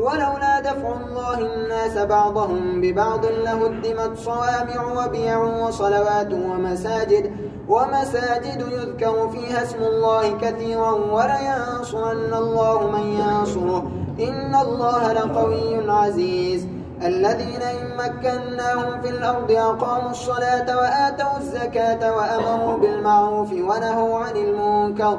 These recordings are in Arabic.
ولولا دفع الله الناس بعضهم ببعض لهدمت صوامع وبيع وصلوات ومساجد ومساجد يذكر فيها اسم الله كثيرا ولينصرن الله من ينصره. إن الله لقوي عزيز. الذين إن مكناهم في الأرض أقاموا الصلاة وآتوا الزكاة وأمروا بالمعروف ونهوا عن المنكر.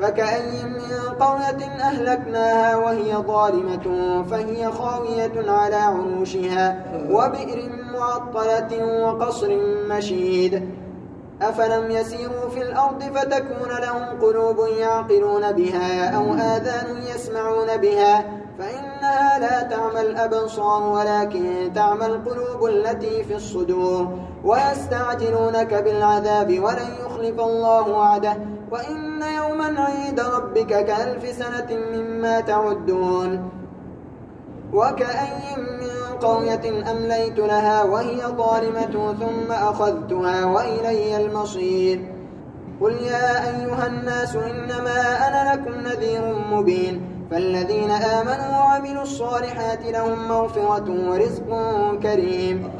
فكأي من قرية أهلكناها وهي ظالمة فهي خاوية على عروشها وبئر معطلة وقصر مشيد. أفلم يسيروا في الأرض فتكون لهم قلوب يعقلون بها أو آذان يسمعون بها فإنها لا تعمى الأبصار ولكن تعمى القلوب التي في الصدور. ويستعجلونك بالعذاب ولن يخلف الله وعده وإن يوما عند ربك كألف سنة مما تعدون وكأي من قرية أمليت لها وهي ظالمة ثم أخذتها وإلي المصير قل يا أيها الناس إنما أنا لكم نذير مبين فالذين آمنوا وعملوا الصالحات لهم مغفرة ورزق كريم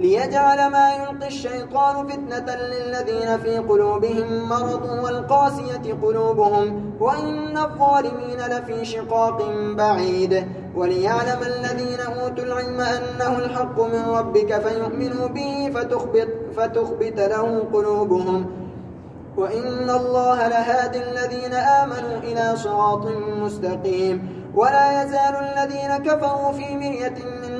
ليجعل ما يلقي الشيطان فتنة للذين في قلوبهم مرض والقاسية قلوبهم وإن الظالمين لفي شقاق بعيد. وليعلم الذين أوتوا العلم أنه الحق من ربك فيؤمنوا به فتخبط, فتخبت له قلوبهم. وإن الله لهادي الذين آمنوا إلى صراط مستقيم. ولا يزال الذين كفروا في مرية منه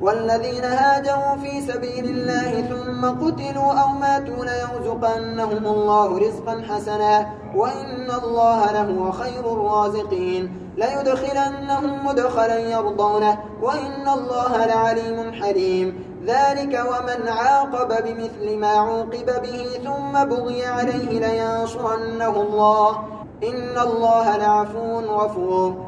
والذين هاجروا في سبيل الله ثم قتلوا أو ماتوا ليرزقنهم الله رزقا حسنا وإن الله لهو خير الرازقين. ليدخلنهم مدخلا يرضونه وإن الله لعليم حليم. ذلك ومن عاقب بمثل ما عوقب به ثم بغي عليه لينصرنه الله. إن الله لعفو غفور.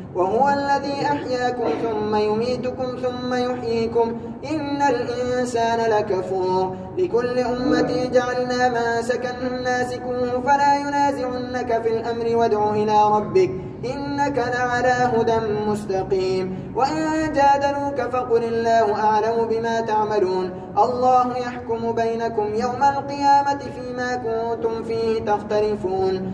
وهو الذي أحياكم ثم يميتكم ثم يحييكم. إن الإنسان لكفور. لكل أمة جعلنا ما سكن ناسكوه فلا ينازعنك في الأمر وادع إلى ربك. إنك لعلى هدى مستقيم. وإن جادلوك فقل الله أعلم بما تعملون. الله يحكم بينكم يوم القيامة فيما كنتم فيه تختلفون.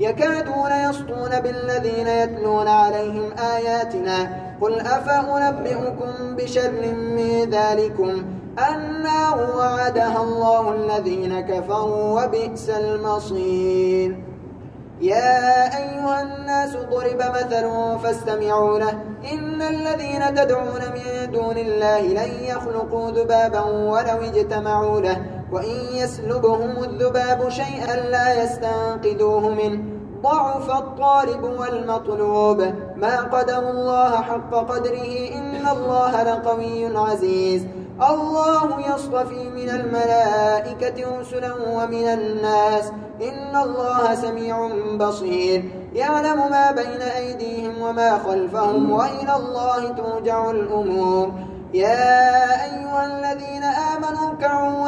يكادون يسطون بالذين يتلون عليهم آياتنا قل أفأنبئكم بشر من ذلكم النار وعدها الله الذين كفروا وبئس المصير. يا أيها الناس ضرب مثل فاستمعوا له. إن الذين تدعون من دون الله لن يخلقوا ذبابا ولو اجتمعوا له. وإن يسلبهم الذباب شيئا لا يستنقذوه منه. ضعف الطالب والمطلوب. ما قدر الله حق قدره إن الله لقوي عزيز. الله يصطفي من الملائكة رسلا ومن الناس. إن الله سميع بصير. يعلم ما بين أيديهم وما خلفهم وإلى الله ترجع الأمور. يا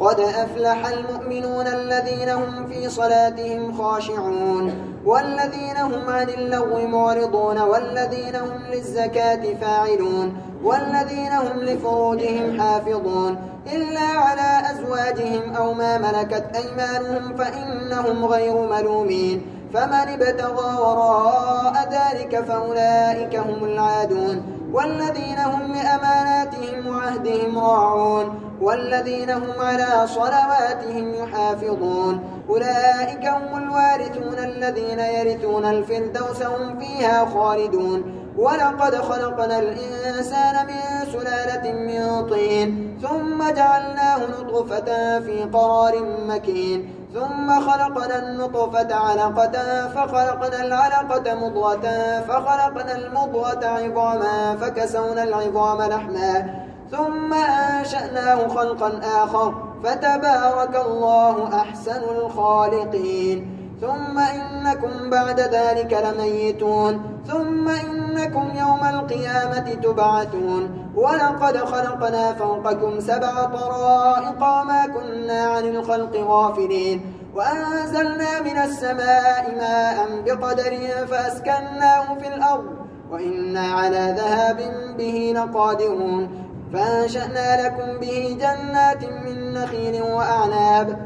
قد أفلح المؤمنون الذين هم في صلاتهم خاشعون والذين هم عن اللغو معرضون والذين هم للزكاة فاعلون والذين هم لفروجهم حافظون إلا على أزواجهم أو ما ملكت أيمانهم فإنهم غير ملومين فمن ابتغى وراء ذلك فأولئك هم العادون. والذين هم لأماناتهم وعهدهم راعون والذين هم على صلواتهم يحافظون. أولئك هم الوارثون الذين يرثون الفردوس هم فيها خالدون. ولقد خلقنا الإنسان من سلالة من طين ثم جعلناه نطفة في قرار مكين. ثم خلقنا النطفة علقة فخلقنا العلقة مضغة فخلقنا المضغة عظاما فكسونا العظام لحما. ثم أنشأناه خلقا آخر فتبارك الله أحسن الخالقين. ثم إنكم بعد ذلك لميتون ثم إنكم يوم القيامة تبعثون. ولقد خلقنا فوقكم سبع طرائق وما كنا عن الخلق غافلين. وأنزلنا من السماء ماء بقدر فأسكناه في الأرض. وإنا على ذهاب به لقادرون. فأنشأنا لكم به جنات من نخيل وأعناب.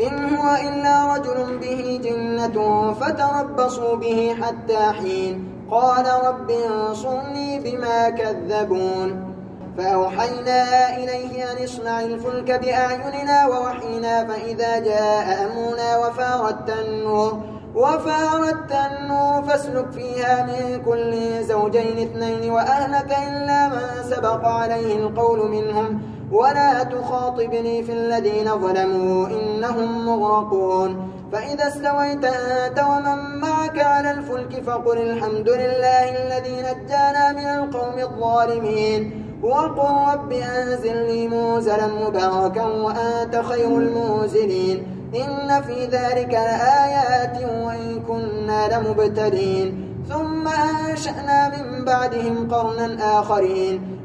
إن هو إلا رجل به جنة فتربصوا به حتى حين قال رب انصرني بما كذبون. فأوحينا إليه أن اصنع الفلك بأعيننا ووحينا فإذا جاء أمرنا وفارت النور وفارت النور فاسلك فيها من كل زوجين اثنين وأهلك إلا من سبق عليه القول منهم. ولا تخاطبني في الذين ظلموا إنهم مغرقون. فإذا استويت أنت ومن معك على الفلك فقل الحمد لله الذي نجانا من القوم الظالمين. وقل رب أنزلني موزلا مباركا وأنت خير المنزلين إن في ذلك لآيات وإن كنا لمبتلين. ثم أنشأنا من بعدهم قرنا آخرين.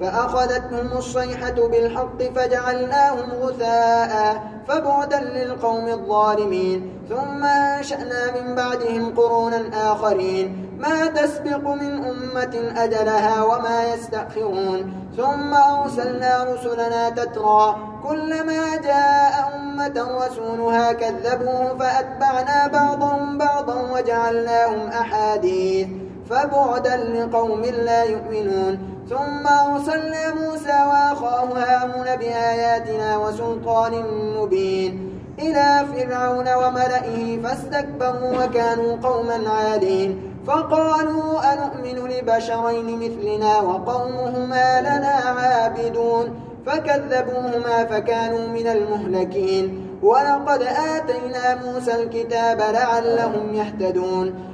فأخذتهم الصيحة بالحق فجعلناهم غثاء فبعدا للقوم الظالمين ثم أنشأنا من بعدهم قرونا آخرين ما تسبق من أمة أجلها وما يستأخرون ثم أرسلنا رسلنا تترى كلما جاء أمة رسولها كذبوه فأتبعنا بعضهم بعضا وجعلناهم أحاديث فبعدا لقوم لا يؤمنون ثم أرسلنا موسى وأخاه هارون بآياتنا وسلطان مبين إلى فرعون وملئه فاستكبروا وكانوا قوما عالين فقالوا أنؤمن لبشرين مثلنا وقومهما لنا عابدون فكذبوهما فكانوا من المهلكين ولقد آتينا موسى الكتاب لعلهم يهتدون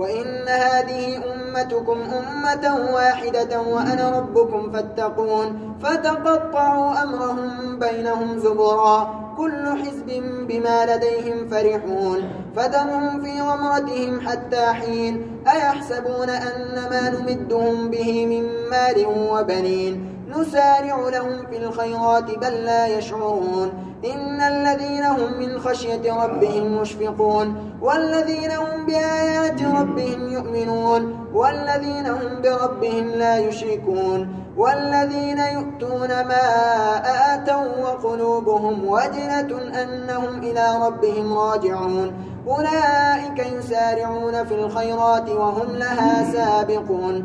وإن هذه أمتكم أمة واحدة وأنا ربكم فاتقون فتقطعوا أمرهم بينهم زبرا كل حزب بما لديهم فرحون فذرهم في غمرتهم حتى حين أيحسبون أن ما نمدهم به من مال وبنين نسارع لهم في الخيرات بل لا يشعرون. إن الذين هم من خشية ربهم مشفقون. والذين هم بآيات ربهم يؤمنون. والذين هم بربهم لا يشركون. والذين يؤتون ما آتوا وقلوبهم وجنة أنهم إلى ربهم راجعون. أولئك يسارعون في الخيرات وهم لها سابقون.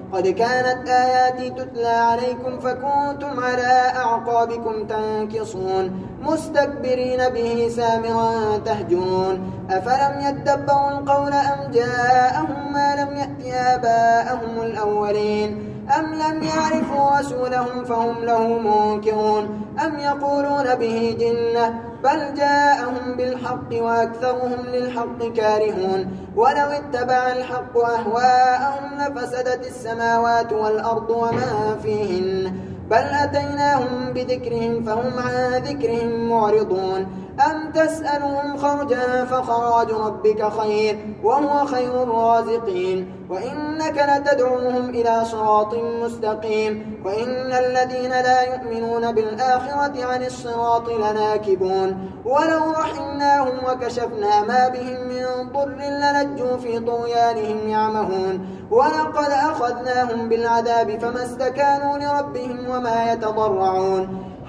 قد كانت آياتي تتلى عليكم فكنتم على أعقابكم تنكصون مستكبرين به سامرا تهجرون. أفلم يدبروا القول أم جاءهم ما لم يأت آباءهم الأولين؟ أم لم يعرفوا رسولهم فهم له منكرون أم يقولون به جنة بل جاءهم بالحق وأكثرهم للحق كارهون ولو اتبع الحق أهواءهم لفسدت السماوات والأرض وما فيهن بل أتيناهم بذكرهم فهم عن ذكرهم معرضون أم تسألهم خرجا فخراج ربك خير وهو خير الرازقين وإنك لتدعوهم إلى صراط مستقيم وإن الذين لا يؤمنون بالآخرة عن الصراط لناكبون ولو رحمناهم وكشفنا ما بهم من ضر للجوا في طغيانهم يعمهون ولقد أخذناهم بالعذاب فما استكانوا لربهم وما يتضرعون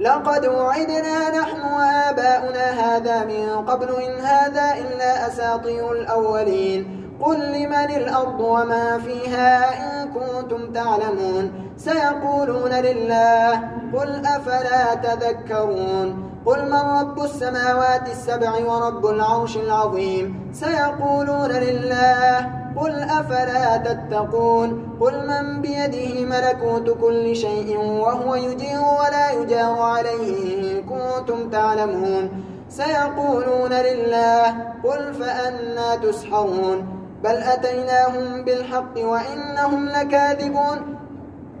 لقد وعدنا نحن وآباؤنا هذا من قبل إن هذا إلا أساطير الأولين. قل لمن الأرض وما فيها إن كنتم تعلمون. سيقولون لله قل أفلا تذكرون؟ قل من رب السماوات السبع ورب العرش العظيم؟ سيقولون لله قل أفلا تتقون؟ قل من بيده ملكوت كل شيء وهو يجير ولا يجار عليه إن كنتم تعلمون. سيقولون لله قل فأنا تسحرون. بل أتيناهم بالحق وإنهم لكاذبون.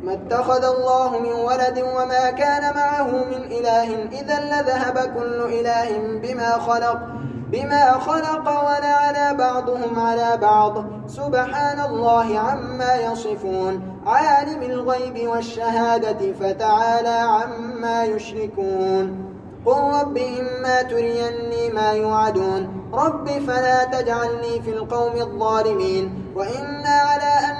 ما اتخذ الله من ولد وما كان معه من إله إذا لذهب كل إله بما خلق. بما خلق ولعلى بعضهم على بعض. سبحان الله عما يصفون. عالم الغيب والشهادة فتعالى عما يشركون. قل رب إما تريني ما يوعدون. رب فلا تجعلني في القوم الظالمين. وإنا على أن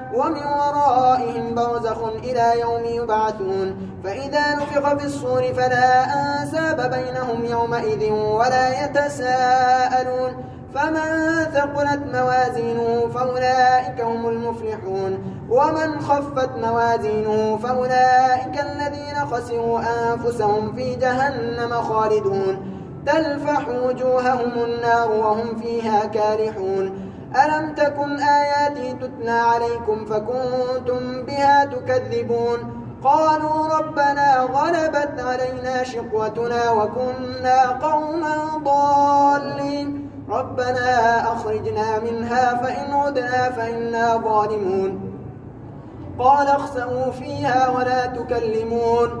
ومن ورائهم برزخ إلى يوم يبعثون. فإذا نفخ في الصور فلا أنساب بينهم يومئذ ولا يتساءلون. فمن ثقلت موازينه فأولئك هم المفلحون. ومن خفت موازينه فأولئك الذين خسروا أنفسهم في جهنم خالدون. تلفح وجوههم النار وهم فيها كارحون. ألم تكن آياتي تتلى عليكم فكنتم بها تكذبون؟ قالوا ربنا غلبت علينا شقوتنا وكنا قوما ضالين. ربنا أخرجنا منها فإن عدنا فإنا ظالمون. قال اخسئوا فيها ولا تكلمون.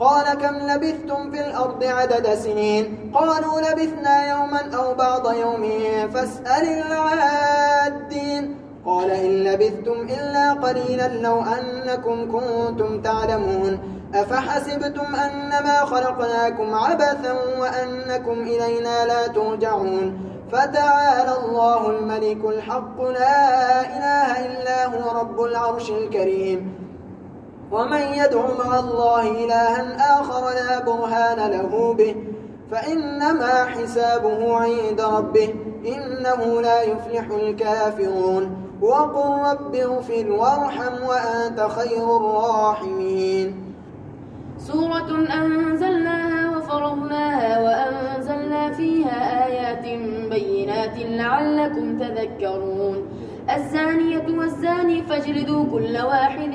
قال كم لبثتم في الأرض عدد سنين؟ قالوا لبثنا يوما أو بعض يوم فاسأل العادين. قال إن لبثتم إلا قليلا لو أنكم كنتم تعلمون. أفحسبتم أنما خلقناكم عبثا وأنكم إلينا لا ترجعون. فتعالى الله الملك الحق لا إله إلا هو رب العرش الكريم. ومن يدع مع الله إلها آخر لا برهان له به فإنما حسابه عند ربه إنه لا يفلح الكافرون. وقل رب اغفر وارحم وأنت خير الراحمين. سورة أنزلناها وفرضناها وأنزلنا فيها آيات بينات لعلكم تذكرون. الزانية والزاني فاجلدوا كل واحد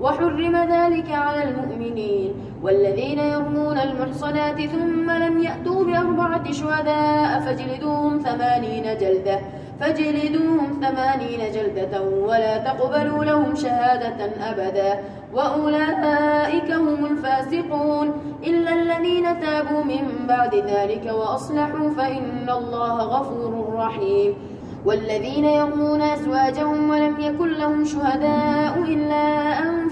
وحرم ذلك على المؤمنين والذين يرمون المحصنات ثم لم يأتوا بأربعة شهداء فاجلدوهم ثمانين جلدة فاجلدوهم ثمانين جلدة ولا تقبلوا لهم شهادة أبدا. وأولئك هم الفاسقون. إلا الذين تابوا من بعد ذلك وأصلحوا فإن الله غفور رحيم. والذين يرمون أزواجهم ولم يكن لهم شهداء إلا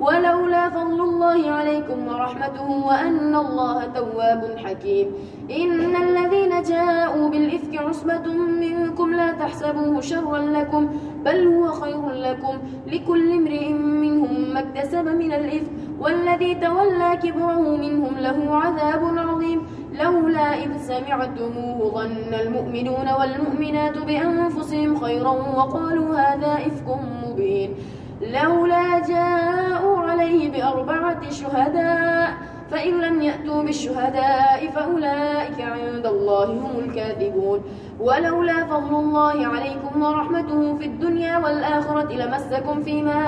ولولا فضل الله عليكم ورحمته وأن الله تواب حكيم. إن الذين جاءوا بالإفك عصبة منكم لا تحسبوه شرا لكم بل هو خير لكم. لكل امرئ منهم ما اكتسب من الإفك والذي تولى كبره منهم له عذاب عظيم. لولا إذ سمعتموه ظن المؤمنون والمؤمنات بأنفسهم خيرا وقالوا هذا إفك مبين. لولا جاءوا عليه بأربعة شهداء فإن لم يأتوا بالشهداء فأولئك عند الله هم الكاذبون. ولولا فضل الله عليكم ورحمته في الدنيا والآخرة لمسكم فيما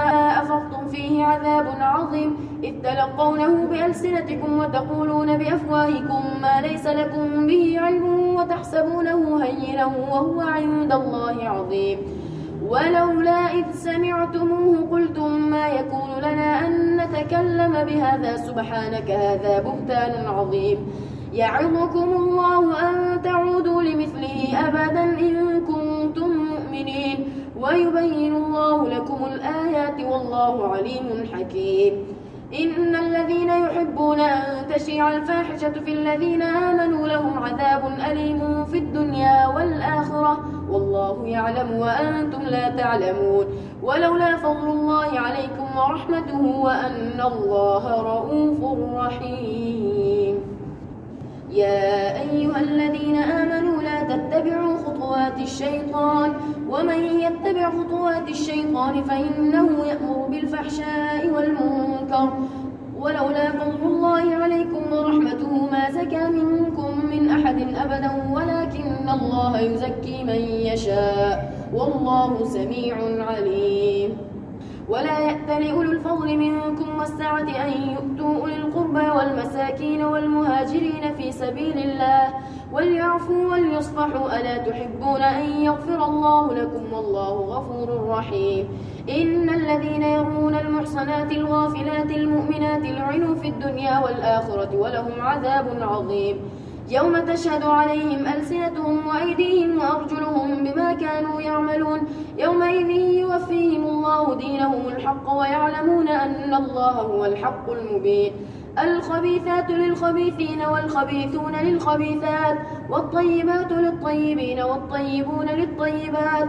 أفضتم فيه عذاب عظيم. إذ تلقونه بألسنتكم وتقولون بأفواهكم ما ليس لكم به علم وتحسبونه هينا وهو عند الله عظيم. ولولا إذ سمعتموه قلتم ما يكون لنا أن نتكلم بهذا سبحانك هذا بهتان عظيم. يعظكم الله أن تعودوا لمثله أبدا إن كنتم مؤمنين ويبين الله لكم الآيات والله عليم حكيم. إن الذين يحبون أن تشيع الفاحشة في الذين آمنوا لهم عذاب أليم في الدنيا والآخرة والله يعلم وأنتم لا تعلمون. ولولا فضل الله عليكم ورحمته وأن الله رؤوف رحيم. يا أيها الذين آمنوا لا تتبعوا خطوات الشيطان. ومن يتبع خطوات الشيطان فإنه يأمر بالفحشاء والمنكر. ولولا فضل الله عليكم ورحمته ما زكى منكم من أحد أبدا. ولكن الله يزكي من يشاء. والله سميع عليم. ولا يأتل أولو الفضل منكم والسعة أن يؤتوا أولي القربى والمساكين والمهاجرين في سبيل الله وليعفوا وليصفحوا. ألا تحبون أن يغفر الله لكم والله غفور رحيم. إن الذين يرمون المحصنات الغافلات المؤمنات لعنوا في الدنيا والآخرة ولهم عذاب عظيم. يوم تشهد عليهم ألسنتهم وأيديهم وأرجلهم بما كانوا يعملون يومئذ يوفيهم الله دينهم الحق ويعلمون أن الله هو الحق المبين. الخبيثات للخبيثين والخبيثون للخبيثات والطيبات للطيبين والطيبون للطيبات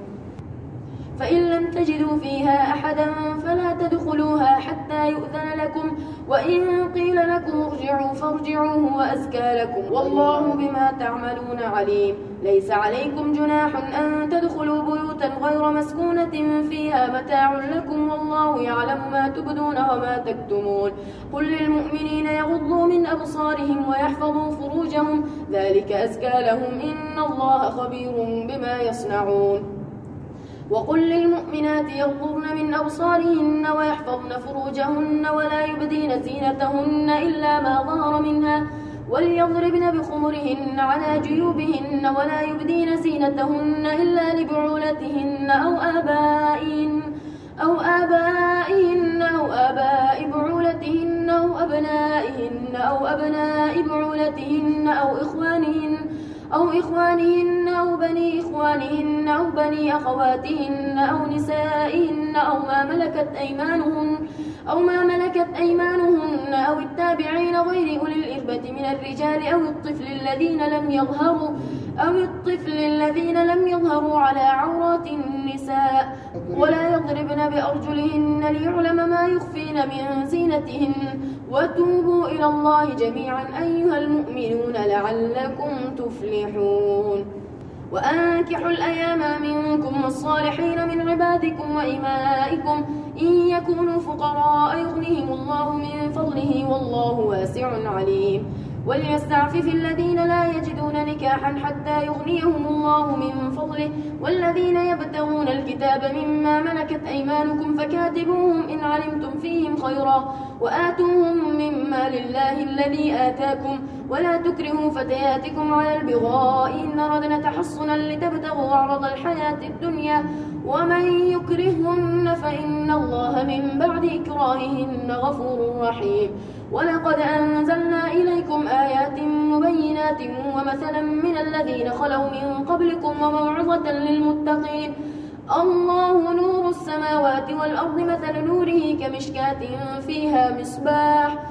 فإن لم تجدوا فيها أحدا فلا تدخلوها حتى يؤذن لكم وإن قيل لكم ارجعوا فارجعوا هو أزكى لكم. والله بما تعملون عليم. ليس عليكم جناح أن تدخلوا بيوتا غير مسكونة فيها متاع لكم والله يعلم ما تبدون وما تكتمون. قل للمؤمنين يغضوا من أبصارهم ويحفظوا فروجهم ذلك أزكى لهم إن الله خبير بما يصنعون. وقل للمؤمنات يغضضن من أبصارهن ويحفظن فروجهن ولا يبدين زينتهن إلا ما ظهر منها وليضربن بخمرهن على جيوبهن ولا يبدين زينتهن إلا لبعولتهن أو آبائهن أو آبائهن أو آباء بعولتهن أو أبنائهن أو أبناء بعولتهن أو إخوانهن أو إخوانهن أو بني إخوانهن أو بني أخواتهن أو نسائهن أو ما ملكت أيمانهن أو ما ملكت أيمانهن أو التابعين غير أولي الإربة من الرجال أو الطفل الذين لم يظهروا أو الطفل الذين لم يظهروا على عورات النساء ولا يضربن بأرجلهن ليعلم ما يخفين من زينتهن وتوبوا إلى الله جميعا أيها المؤمنون لعلكم تفلحون وأنكحوا الأيام منكم والصالحين من عبادكم وإمائكم إن يكونوا فقراء يغنيهم الله من فضله والله واسع عليم. وليستعفف الذين لا يجدون نكاحا حتى يغنيهم الله من فضله. والذين يبتغون الكتاب مما ملكت أيمانكم فكاتبوهم إن علمتم فيهم خيرا وآتوهم مما لله الذي آتاكم. ولا تكرهوا فتياتكم على البغاء. إن ردنا تحصنا لتبتغوا عرض الحياة الدنيا. ومن يكرهن فإن الله من بعد إكراههن غفور رحيم. ولقد أنزلنا إليكم آيات مبينات ومثلا من الذين خلوا من قبلكم وموعظة للمتقين. الله نور السماوات والأرض مثل نوره كمشكاة فيها مصباح.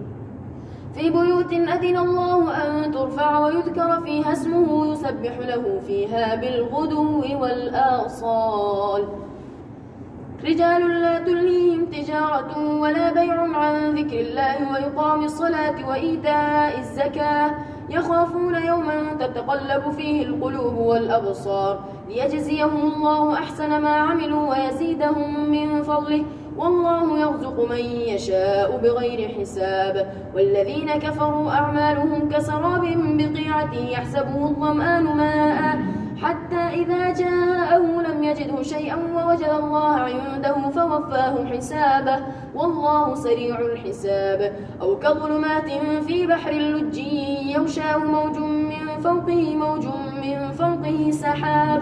في بيوت أذن الله أن ترفع ويذكر فيها اسمه يسبح له فيها بالغدو والآصال. رجال لا تلهيهم تجارة ولا بيع عن ذكر الله ويقام الصلاة وإيتاء الزكاة. يخافون يوما تتقلب فيه القلوب والأبصار. ليجزيهم الله أحسن ما عملوا ويزيدهم من فضله. والله يرزق من يشاء بغير حساب. والذين كفروا أعمالهم كسراب بقيعة يحسبه الظمآن ماء. حتى إذا جاءه لم يجده شيئا ووجد الله عنده فوفاه حسابه. والله سريع الحساب. أو كظلمات في بحر اللج يغشاه موج من فوقه موج من فوقه سحاب.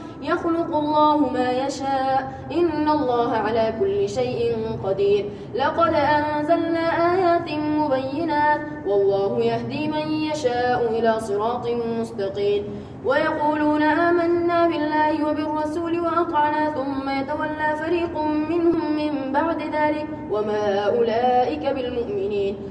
يخلق الله ما يشاء. إن الله على كل شيء قدير. لقد أنزلنا آيات مبينات. والله يهدي من يشاء إلى صراط مستقيم. ويقولون آمنا بالله وبالرسول وأطعنا ثم يتولى فريق منهم من بعد ذلك. وما أولئك بالمؤمنين.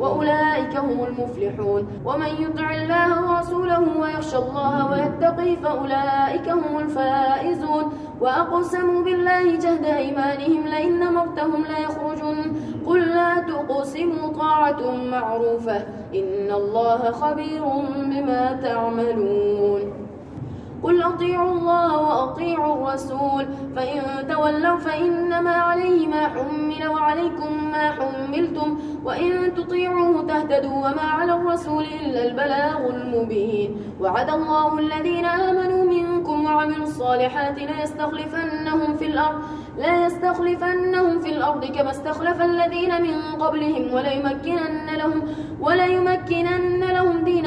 وأولئك هم المفلحون. ومن يطع الله ورسوله ويخشى الله ويتقي فأولئك هم الفائزون. وأقسموا بالله جهد أيمانهم لئن مرتهم ليخرجن قل لا تقسموا طاعة معروفة. إن الله خبير بما تعملون. قل أطيعوا الله وأطيعوا الرسول فإن تولوا فإنما عليه ما حمل وعليكم ما حملتم وإن تطيعوه تهتدوا وما على الرسول إلا البلاغ المبين. وعد الله الذين آمنوا منكم وعملوا الصالحات ليستخلفنهم في الأرض لا يستخلفنهم في الأرض كما استخلف الذين من قبلهم وليمكنن لهم وليمكنن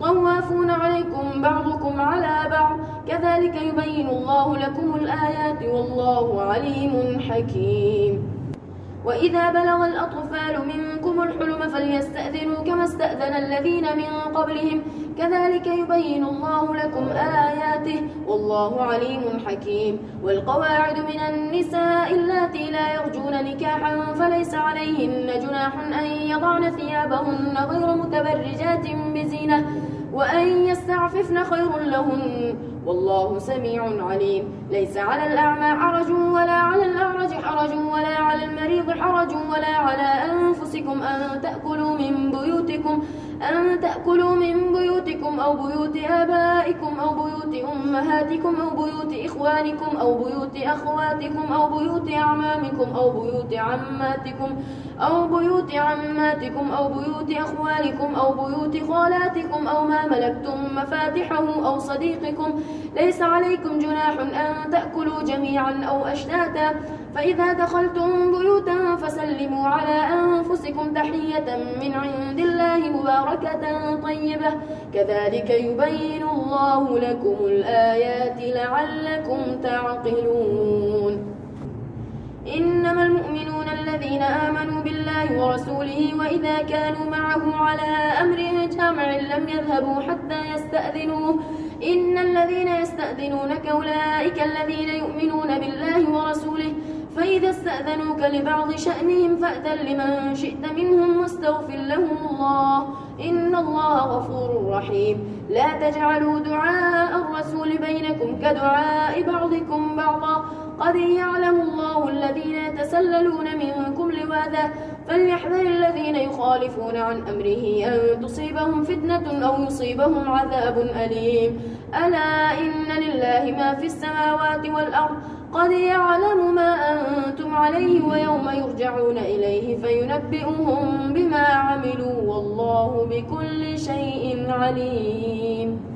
طوافون عليكم بعضكم على بعض. كذلك يبين الله لكم الآيات والله عليم حكيم. وإذا بلغ الأطفال منكم الحلم فليستأذنوا كما استأذن الذين من قبلهم. كذلك يبين الله لكم آياته والله عليم حكيم. والقواعد من النساء اللاتي لا يرجون نكاحا فليس عليهن جناح أن يضعن ثيابهن غير متبرجات بزينة. وأن يستعففن خير لهن. والله سميع عليم. ليس على الأعمى حرج ولا على الأعرج حرج ولا على المريض حرج ولا على أنفسكم أن تأكلوا من بيوتكم أن تأكلوا من بيوتكم أو بيوت آبائكم أو بيوت أمهاتكم أو بيوت إخوانكم أو بيوت أخواتكم أو بيوت أعمامكم أو بيوت عماتكم. أو بيوت عماتكم أو بيوت أخوالكم أو بيوت خالاتكم أو ما ملكتم مفاتحه أو صديقكم ليس عليكم جناح أن تأكلوا جميعا أو أشتاتا. فإذا دخلتم بيوتا فسلموا على أنفسكم تحية من عند الله مباركة طيبة. كذلك يبين الله لكم الآيات لعلكم تعقلون. إنما المؤمنون الذين آمنوا بالله ورسوله وإذا كانوا معه على أمر جامع لم يذهبوا حتى يستأذنوه. إن الذين يستأذنونك أولئك الذين يؤمنون بالله ورسوله. فإذا استأذنوك لبعض شأنهم فأذن لمن شئت منهم واستغفر لهم الله. إن الله غفور رحيم. لا تجعلوا دعاء الرسول بينكم كدعاء بعضكم بعضا. قد يعلم الله الذين يتسللون منكم لواذا فليحذر الذين يخالفون عن أمره أن تصيبهم فتنة أو يصيبهم عذاب أليم. ألا إن لله ما في السماوات والأرض؟ قد يعلم ما أنتم عليه ويوم يرجعون إليه فينبئهم بما عملوا والله بكل شيء عليم.